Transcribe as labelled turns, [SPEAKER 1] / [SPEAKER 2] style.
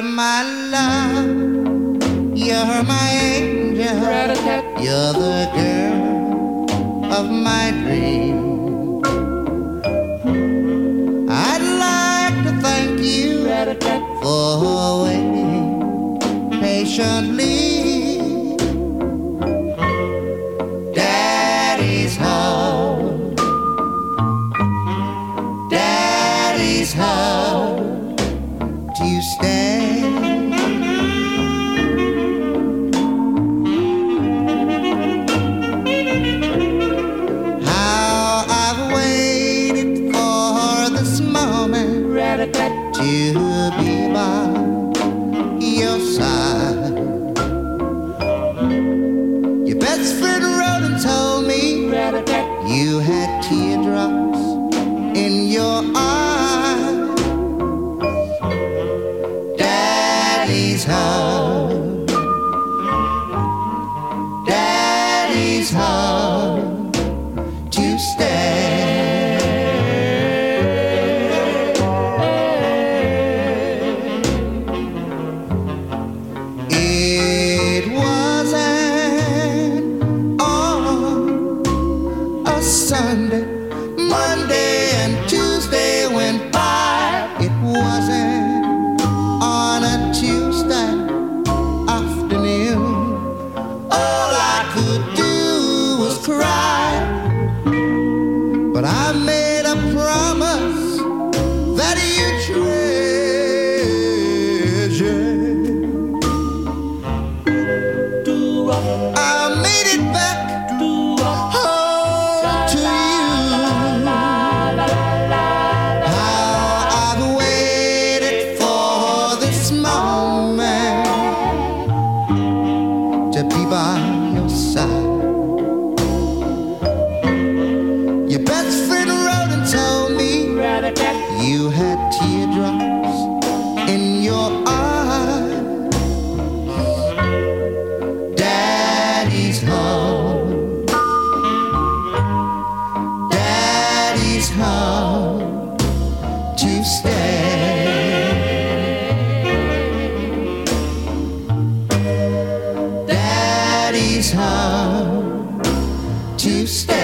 [SPEAKER 1] You're my love. You're my angel. You're the girl of my dream. I'd like to thank you for waiting patiently. Daddy's home. Daddy's home. You stand? How I've waited for this moment to be by your side. Your best friend wrote and told Daddy's home. Daddy's home to stay. It wasn't on uh, a Sunday, Ah. To stay. Daddy's home to stay.